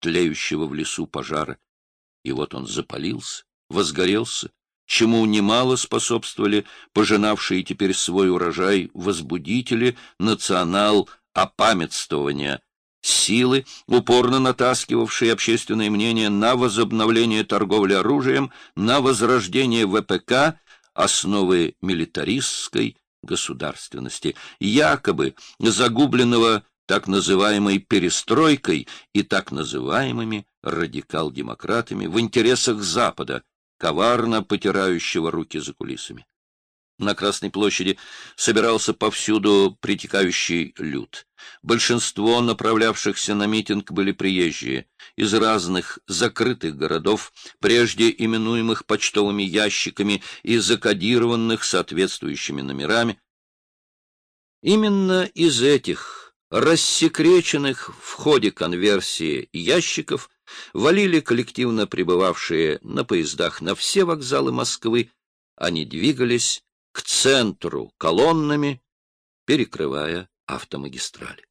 тлеющего в лесу пожара. И вот он запалился, возгорелся, чему немало способствовали пожинавшие теперь свой урожай возбудители национал-опамятствования, силы, упорно натаскивавшие общественное мнение на возобновление торговли оружием, на возрождение ВПК, основы милитаристской государственности, якобы загубленного так называемой перестройкой и так называемыми радикал-демократами в интересах Запада, коварно потирающего руки за кулисами. На Красной площади собирался повсюду притекающий люд. Большинство направлявшихся на митинг были приезжие, из разных закрытых городов, прежде именуемых почтовыми ящиками и закодированных соответствующими номерами. Именно из этих рассекреченных в ходе конверсии ящиков валили коллективно пребывавшие на поездах на все вокзалы Москвы, они двигались к центру колоннами, перекрывая автомагистрали.